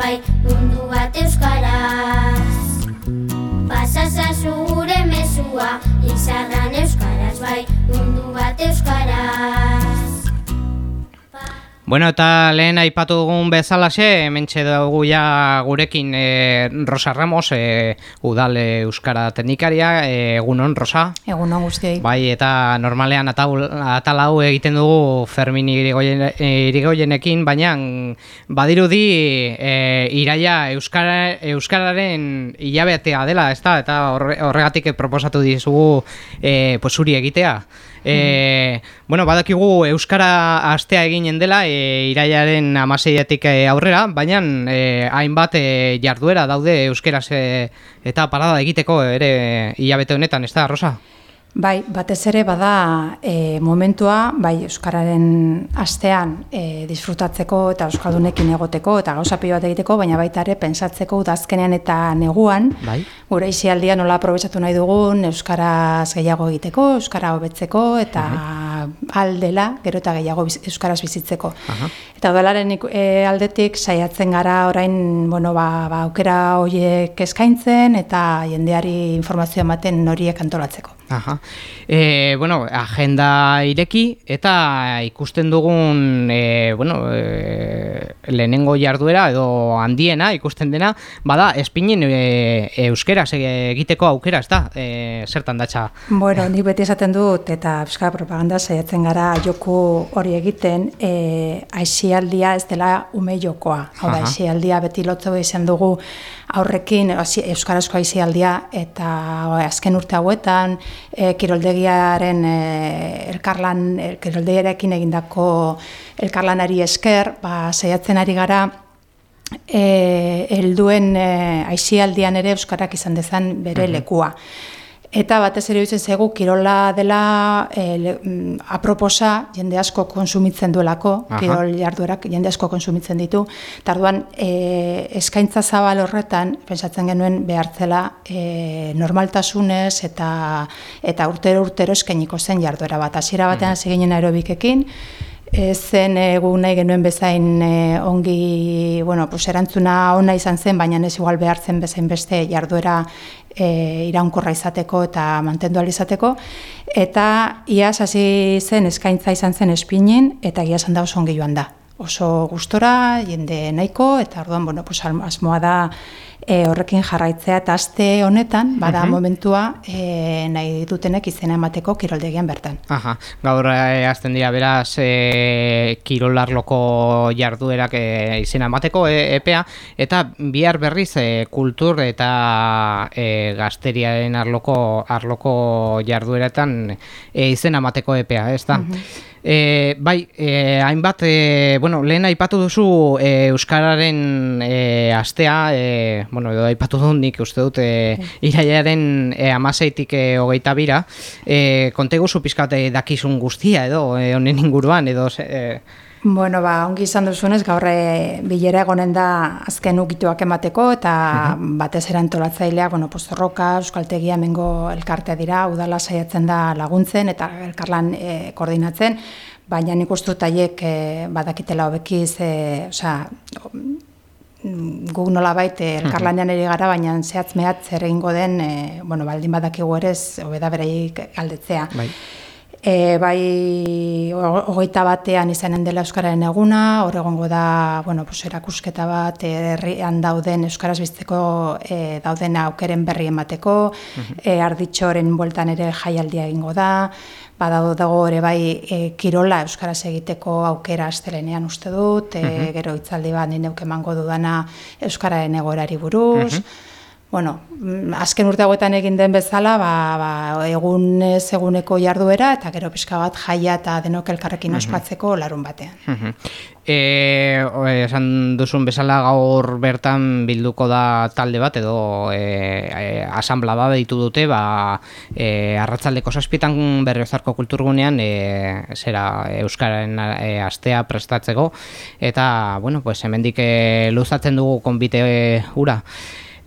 bai mundu bat euskaraz Pasasazu gure mezua, izarran euskaraz bai mundu bat euskaraz Bueno, eta lehen aipatu dugun bezalaxe, mentxe dugu ja gurekin e, Rosa Ramos, e, udal euskara teknikaria, e, egunon, Rosa? Egunon guztiei. Bai, eta normalean atal hau egiten dugu Fermin irigoyen, irigoyenekin, baina badirudi e, iraia euskara, euskararen hilabetea dela, ez da? Eta horregatik proposatu dizugu e, pues, egitea. E, bueno, badakigu Euskara astea eginen dela e, iraiaren amaseiatik e, aurrera, baina e, hainbat e, jarduera daude Euskaraz e, eta parada egiteko ere hilabete honetan, ez da, Rosa? Bai, batez ere bada e, momentua, bai Euskararen astean e, disfrutatzeko eta Euskaldunekin egoteko eta gauza bat egiteko, baina baita ere pensatzeko udazkenean eta neguan, bai. gure isialdia nola aprobetsatu nahi dugun Euskaraz gehiago egiteko, Euskara hobetzeko eta bai. aldela, gero eta gehiago Euskaraz bizitzeko. Aha. Eta udalaren e, aldetik saiatzen gara orain, bueno, ba, ba, aukera horiek eskaintzen eta jendeari informazioa ematen horiek antolatzeko. Aha. E, bueno, agenda ireki eta ikusten dugun e, bueno, e, lehenengo jarduera edo handiena ikusten dena, bada espinen e, euskeraz egiteko aukera, ez da? E, zertan datza? Bueno, ni beti esaten dut eta euskara propaganda saiatzen gara joku hori egiten, e, aixialdia ez dela ume jokoa. Hau da, aixialdia beti lotzo izan dugu aurrekin euskarazko aizialdia eta azken urte hauetan e, kiroldegiaren e, elkarlan e, kiroldegiarekin egindako elkarlanari esker ba saiatzen ari gara e, helduen e, aizialdian ere euskarak izan dezan bere lekua. Eta batez ere duzen zegu, kirola dela e, aproposa jende asko konsumitzen duelako, Aha. kirol jarduerak jende asko konsumitzen ditu. Tarduan, e, eskaintza zabal horretan, pensatzen genuen behartzela e, normaltasunez eta eta urtero urtero eskainiko zen jarduera bat. Hasiera batean mm. seginen aerobikekin, e, zen egun nahi genuen bezain ongi, bueno, pues erantzuna ona izan zen, baina ez igual behartzen bezain beste jarduera e, iraunkorra izateko eta mantendu izateko eta iaz hasi zen eskaintza izan zen espinin eta ia da oso ongi joan da. Oso gustora, jende nahiko eta orduan bueno, pues asmoa da e, horrekin jarraitzea eta aste honetan bada mhm. momentua e, nahi dutenek izena emateko kiroldegian bertan. Aha, gaur e, azten dira beraz e, kirolarloko jarduerak e, izena emateko e, epea eta bihar berriz e, kultur eta e, gazteriaren arloko, arloko jardueretan e, izena emateko epea, ez da? Mhm. E, bai, e, hainbat, e, bueno, lehen aipatu duzu e, Euskararen e, astea, e, bueno, edo aipatu dut nik uste dut e, iraiaren e, amaseitik e, hogeita bira, e, kontegu zu pizkate dakizun guztia edo, e, honen inguruan, edo... E, Bueno, ba, ongi izan duzunez, gaur bilera egonen da azken ukituak emateko, eta uh batez erantolatzailea, bueno, postorroka, euskaltegia mengo elkartea dira, udala saiatzen da laguntzen, eta elkarlan e, koordinatzen, baina nik uste taiek e, badakitela hobekiz, e, osea, guk nola baite elkarlanean ere gara, baina zehatz mehat zer egingo den, e, bueno, baldin badakigu ere, hobeda bereik aldetzea. Bai. E, bai hogeita batean izanen dela Euskararen eguna, hor egongo da bueno, pues, erakusketa bat herrian dauden Euskaraz bizteko e, dauden aukeren berri emateko, e, arditxoren bueltan ere jaialdia egingo da, badago dago ere bai e, kirola Euskaraz egiteko aukera astelenean uste dut, e, gero itzaldi bat nineuke emango dudana Euskararen egorari buruz, bueno, mm, azken urte hauetan egin den bezala, ba, ba, egun eguneko jarduera eta gero pixka bat jaia eta denok elkarrekin ospatzeko larun batean. E, esan duzun bezala gaur bertan bilduko da talde bat edo e, e, asamblea da ditu dute, ba, e, arratzaldeko saspietan berriozarko kulturgunean e, zera Euskararen e, astea prestatzeko eta, bueno, pues, hemendik e, luzatzen dugu konbite ura.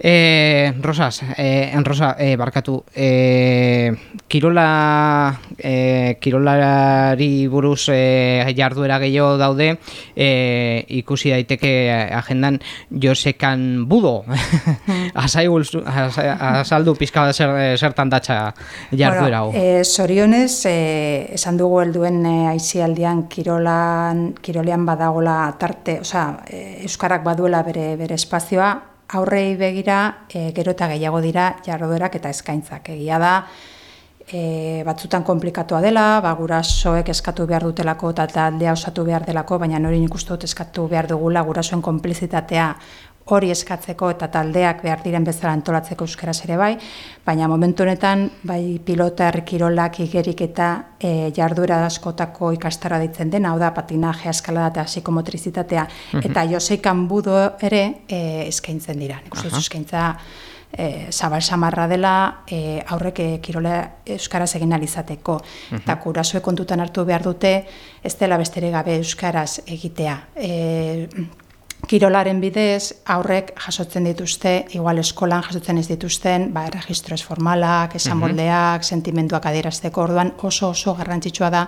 E, Rosas, e, Rosa, e, barkatu, e, kirola, e, kirolari buruz e, jarduera gehiago daude, e, ikusi daiteke agendan Josekan Budo, asai azaldu pizka zer, zertan datza jarduera hau. Bueno, e, sorionez, e, esan dugu helduen e, aizialdian kirolan, kirolean badagola tarte, osea, e, Euskarak baduela bere, bere espazioa, aurrei begira e, gero eta gehiago dira jarroderak eta eskaintzak. Egia da, e, batzutan komplikatua dela, ba, gurasoek eskatu behar dutelako eta taldea osatu behar delako, baina nori nik uste dut eskatu behar dugula gurasoen konplizitatea hori eskatzeko eta taldeak behar diren bezala antolatzeko euskaraz ere bai, baina momentu honetan bai pilota errikirolak igerik eta e, jarduera askotako ikastara ditzen dena, hau da patinaje, eskalada eta psikomotrizitatea, mhm. eta joseikan budo ere e, eskaintzen dira. Nik eskaintza e, zabal samarra dela e, aurrek e, kirola euskaraz egin alizateko. Uh Eta kurasue kontutan hartu behar dute, ez dela bestere gabe euskaraz egitea. E, Kirolaren bidez, aurrek jasotzen dituzte, igual eskolan jasotzen ez dituzten, ba, registro formalak, esan moldeak, mhm. sentimenduak adierazteko orduan oso oso garrantzitsua da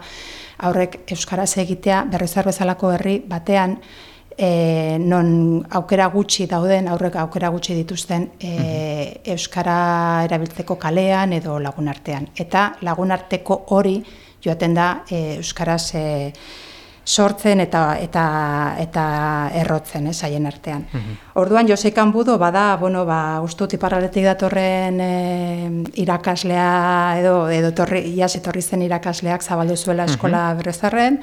aurrek Euskaraz egitea berrizar bezalako herri batean, e, non aukera gutxi dauden, aurrek aukera gutxi dituzten e, Euskara erabiltzeko kalean edo lagunartean. Eta lagunarteko hori joaten da e, Euskaraz e, sortzen eta eta eta errotzen, ez, haien artean. Mhm. Orduan Josekan Budo bada, bueno, ba ustut iparraletik datorren e, irakaslea edo edo torri iaz etorri zen irakasleak zabaldu zuela mhm. eskola mm berrezarren.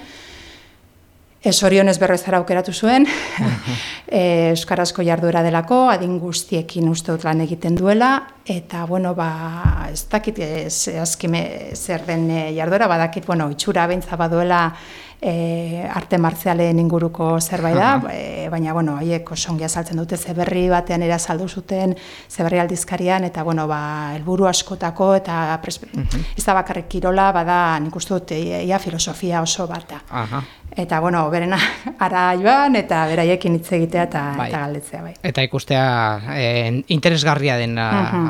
Esorionez berrezara aukeratu zuen, e, Euskarazko jarduera delako, adin guztiekin uste dut lan egiten duela, eta, bueno, ba, ez dakit ez, azkime zer den e, jarduera, badakit, bueno, itxura bentsa baduela e, arte martzialen inguruko zerbait da, e, baina bueno, haiek osongia saltzen dute zeberri batean era saldu zuten zeberri aldizkarian eta bueno, ba helburu askotako eta ez da bakarrik kirola, bada nikustu dut ia filosofia oso bata. Aha eta bueno, berena ara joan eta beraiekin hitz egitea eta bai. eta galdetzea bai. Eta ikustea e, interesgarria den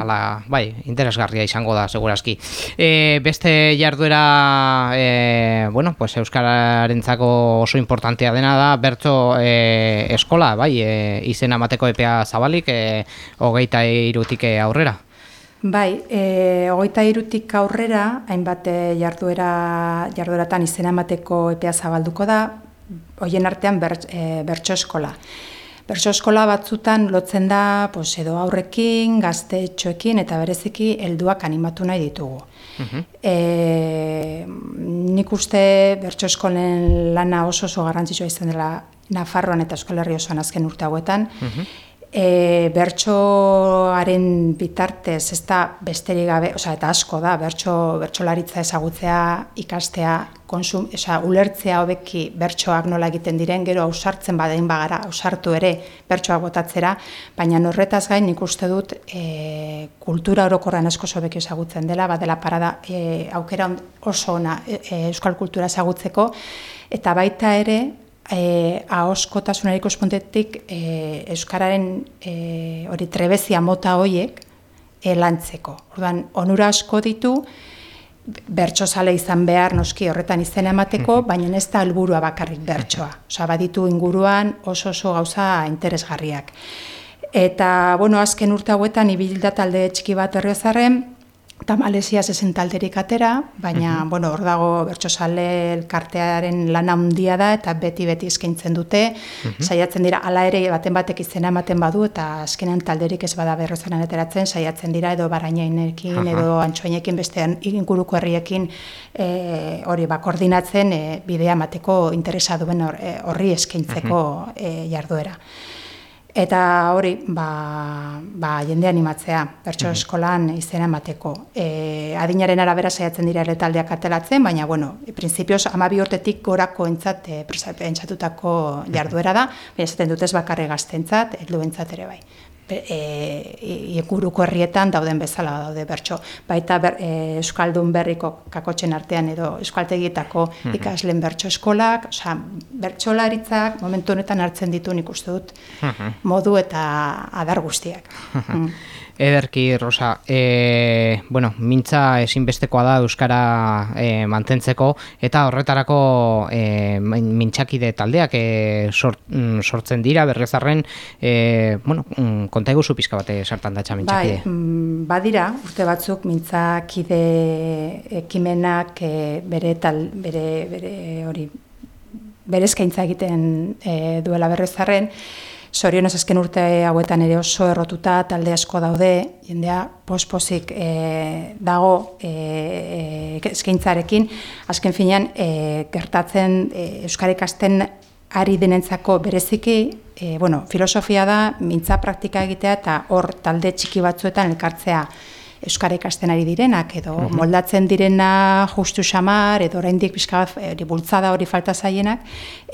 ala, bai, interesgarria izango da segurazki. E, beste jarduera e, bueno, pues euskararentzako oso importantea dena da bertso e, eskola, bai, e, izena mateko epea zabalik, e, hogeita irutik aurrera. Bai, e, ogeita irutik aurrera, hainbat e, jarduera, jardueratan izena emateko epea zabalduko da, hoien artean ber, e, eskola. Bertso eskola batzutan lotzen da pues, edo aurrekin, gaztetxoekin eta bereziki helduak animatu nahi ditugu. Uh e, nik uste bertso eskolen lana oso oso garrantzitsua izan dela Nafarroan eta Euskal Herri osoan azken urte hauetan, uh e, bertsoaren bitartez ez da besterik gabe, oza, eta asko da, bertso, bertsolaritza ezagutzea, ikastea, konsum, oza, ulertzea hobeki bertsoak nola egiten diren, gero ausartzen badein bagara, ausartu ere bertsoak botatzera, baina norretaz gain nik uste dut e, kultura orokorren asko sobeki ezagutzen dela, badela parada e, aukera oso ona e, e, euskal kultura ezagutzeko, eta baita ere, eh ahoskotasunariko espontetik eh euskararen eh hori trebezia mota hoiek elantzeko. Orduan onura asko ditu bertsozale izan behar noski horretan izena emateko, baina ez da helburua bakarrik bertsoa. Osea, baditu inguruan oso oso gauza interesgarriak. Eta, bueno, azken urte hauetan ibilda talde txiki bat errezarren, eta Malesia zezen talderik atera, baina, bueno, hor dago bertxosale elkartearen lan handia da, eta beti-beti eskaintzen dute, saiatzen dira, ala ere baten batek izena ematen badu, eta azkenean talderik ez bada berrozaren eteratzen, saiatzen dira, edo barainainekin, edo antxoinekin, beste inguruko herriekin, e, hori, ba, koordinatzen, e, bidea mateko interesa duen e, horri eskaintzeko e, jarduera. Eta hori, ba, ba, jende animatzea, bertso mhm. eskolan izena emateko. E, adinaren arabera saiatzen dira ere taldeak atelatzen, baina, bueno, prinsipioz, amabi urtetik gorako entzat, e, entzatutako jarduera da, baina esaten dut ez bakarre gaztentzat, entzat ere bai. E, iguruko herrietan dauden bezala daude bertso. Baita ber, e, Euskaldun berriko kakotxen artean edo Euskaltegietako mm ikasleen bertso eskolak, osea, bertsolaritzak momentu honetan hartzen ditu nik uste dut modu eta adar guztiak. Mm. Ederki, Rosa, e, bueno, mintza ezinbestekoa da Euskara e, mantentzeko, eta horretarako e, mintxakide taldeak e, sort, mm, sortzen dira, berrezarren, e, bueno, mm, konta eguzu pizka bate sartan datxa mintxakide. Bai, mm, badira, urte batzuk mintzakide ekimenak e, bere tal, bere, bere hori, bere eskaintza egiten e, duela berrezarren, Sorionez azken urte hauetan ere oso errotuta talde asko daude, jendea pospozik e, dago e, eskaintzarekin, azken finean e, gertatzen e, Euskara ikasten ari denentzako bereziki, e, bueno, filosofia da, mintza praktika egitea eta hor talde txiki batzuetan elkartzea euskara ikasten ari direnak edo mhm. moldatzen direna justu xamar edo oraindik pixka hori bultzada hori falta zaienak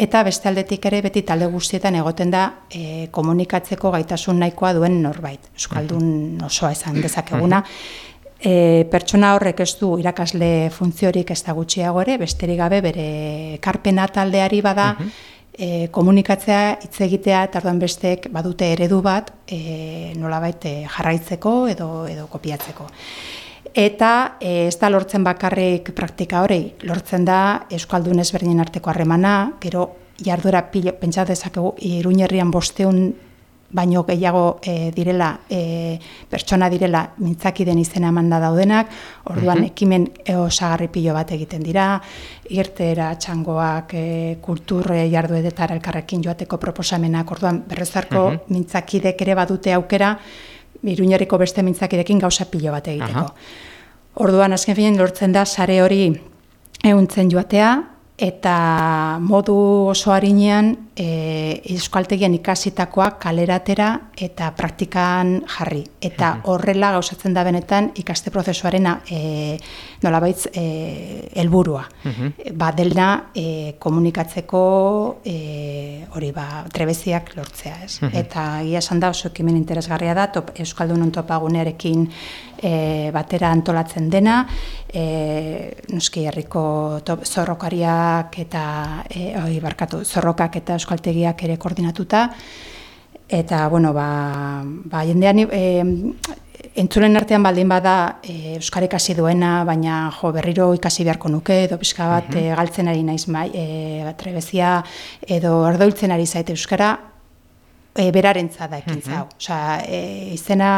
eta beste aldetik ere beti talde guztietan egoten da e, komunikatzeko gaitasun nahikoa duen norbait euskaldun mhm. osoa esan dezakeguna E, pertsona horrek ez du irakasle funtziorik ez da gutxiago ere, besterik gabe bere karpena taldeari bada, mhm e, komunikatzea, hitz egitea eta orduan besteek badute eredu bat e, nolabait e, jarraitzeko edo edo kopiatzeko. Eta e, ez da lortzen bakarrik praktika hori, lortzen da Euskaldun ezberdinen arteko harremana, gero jarduera pilo, pentsa dezakegu Iruñerrian bosteun baino gehiago e, direla e, pertsona direla mintzaki den izena emanda daudenak, orduan mhm. ekimen osagarri pilo bat egiten dira, irtera, txangoak, e, kulturre jarduedetara elkarrekin joateko proposamenak, orduan berrezarko uh mintzakidek ere badute aukera, iruñerriko beste mintzakidekin gauza pilo bat egiteko. Orduan, azken finen lortzen da, sare hori euntzen joatea, eta modu oso harinean e, euskaltegian ikasitakoa kaleratera eta praktikan jarri. Eta horrela gauzatzen da benetan ikaste prozesuaren e, nolabaitz e, helburua. Ba, delna e, komunikatzeko e, hori ba, trebeziak lortzea. Ez? Eta gia esan da oso ekimen interesgarria da, top, Euskaldun ontopagunearekin e, batera antolatzen dena, e, nuski herriko zorrokariak eta e, oi, barkatu, zorrokak eta euskaltegiak ere koordinatuta, eta, bueno, ba, ba jendean, e, entzulen artean baldin bada e, Euskara ikasi duena, baina jo berriro ikasi beharko nuke, edo pixka bat uh galtzen ari naiz mai, e, trebezia, edo ardoiltzen ari zaite Euskara, e, berarentza da ekintza hau. Osea, e, izena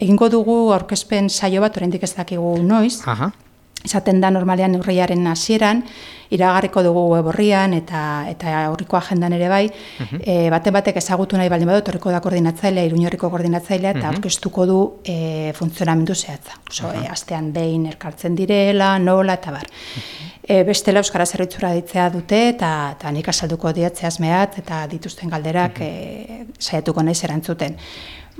egingo dugu aurkezpen saio bat oraindik ez dakigu noiz. Aha. Esaten da normalean urriaren hasieran iragarriko dugu web horrian eta eta aurriko agendan ere bai, uh baten batek ezagutu nahi baldin badu torriko da koordinatzailea, Iruñorriko koordinatzailea eta aurkeztuko du e, funtzionamendu zehatza. Oso, e, astean behin erkartzen direla, nola eta bar. E, bestela Euskara Zerritzura ditzea dute eta, eta nik asalduko diatzeaz mehat eta dituzten galderak e, saiatuko nahi zerantzuten.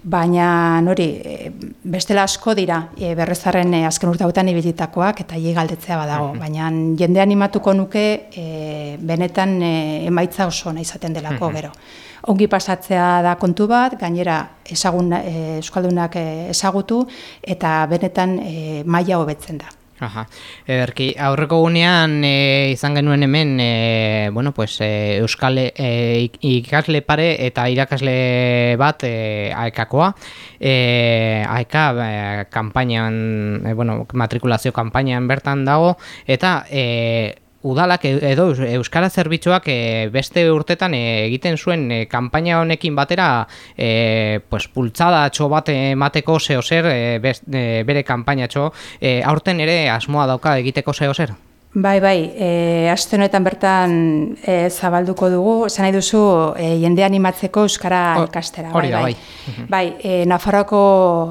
Baina nori, e, bestela asko dira e, berrezarren e, azken urte hautan ibilitakoak eta hi galdetzea badago. Baina jende animatuko nuke e, benetan e, emaitza oso nahi izaten delako gero. Ongi pasatzea da kontu bat, gainera ezagun, e, Euskaldunak ezagutu eta benetan e, maila hobetzen da. Aha. Ederki, aurreko gunean e, izan genuen hemen e, bueno, pues, e, Euskal e, ikasle pare eta irakasle bat e, aekakoa. E, aeka e, kampainan, e, bueno, matrikulazio kampainan bertan dago, eta e, udalak e, edo euskara zerbitzuak e, beste urtetan e, egiten zuen e, kanpaina honekin batera e, pues pultzada txo bat emateko zeo zer e, bere kanpaina txo e, aurten ere asmoa dauka egiteko zeo zer? Bai, bai, e, aste honetan bertan e, zabalduko dugu, esan nahi duzu e, jende animatzeko euskara ikastera. Hori bai, bai. Bai, bai e, Nafarroako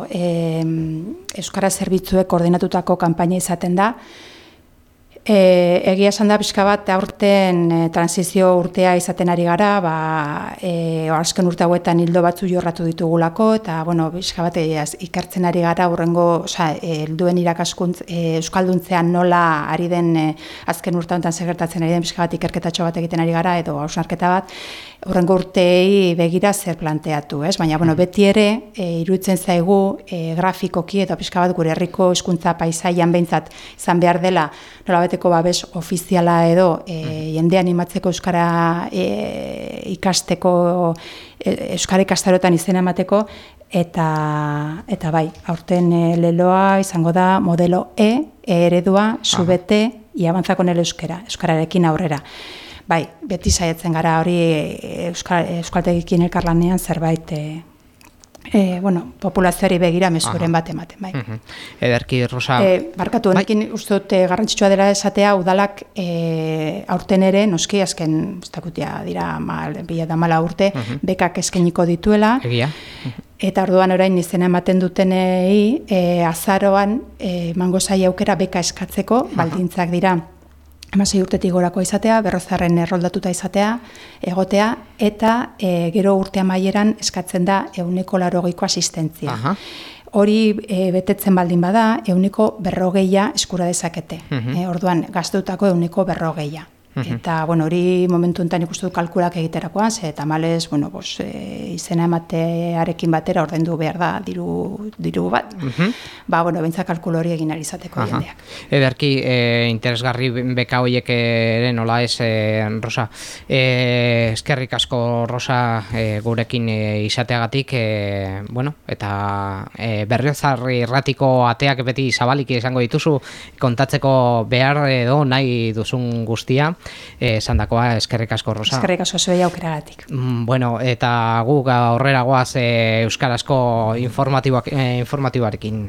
e, euskara zerbitzuek koordinatutako kanpaina izaten da, E, egia esan da pixka bat aurten e, transizio urtea izaten ari gara, ba, e, azken urte hauetan hildo batzu jorratu ditugulako, eta bueno, pixka bat e, ikartzen ari gara urrengo, oza, e, helduen irakaskuntz, e, Euskalduntzean nola ari den e, azken urte honetan segertatzen ari den pixka bat ikerketatxo bat egiten ari gara, edo hausnarketa bat, urrengo urteei begira zer planteatu, ez? Baina, bueno, beti ere, e, iruditzen zaigu e, grafikoki, eta pixka bat gure herriko hizkuntza paisaian behintzat izan behar dela, nola egiteko babes ofiziala edo e, jende animatzeko euskara e, ikasteko e, euskara ikastarotan izena emateko eta eta bai aurten e, leloa izango da modelo E, e eredua subete i avanza con el euskera euskararekin aurrera bai beti saiatzen gara hori euskal euskaltegikin elkarlanean zerbait e, e, bueno, populazioari begira mesuren bat ematen, bai. Ederki, Rosa... E, barkatu, bai. honekin uste dut garrantzitsua dela esatea, udalak e, aurten ere, noski, azken, ustakutia dira, mal, bila da mala urte, bekak eskeniko dituela. Egia. Eta orduan orain izena ematen dutenei, e, azaroan, e, mango aukera beka eskatzeko, baldintzak dira, amasei urtetik gorako izatea, berrozarren erroldatuta izatea, egotea, eta e, gero urtea maieran eskatzen da euneko larogeiko asistentzia. Hori e, betetzen baldin bada, euneko berrogeia eskura dezakete. Uh orduan, gazteutako euneko berrogeia. Eta, bueno, hori momentu enten ikustu kalkulak egiterakoan, ze eta males, bueno, bos, e, izena ematearekin batera ordaindu behar da diru, diru bat. Ba, bueno, bentsa kalkulo hori egin izateko jendeak. Ederki, e, interesgarri beka horiek ere nola ez, e, Rosa. E, eskerrik asko, Rosa, e, gurekin e, izateagatik, e, bueno, eta e, berriozarri erratiko ateak beti zabalik izango dituzu, kontatzeko behar edo nahi duzun guztia eh, esan dakoa, eskerrik asko, Rosa. Eskerrik asko zuei aukeragatik. Mm, bueno, eta gu aurrera goaz eh, Euskarazko informatiboak, eh, informatiboarekin.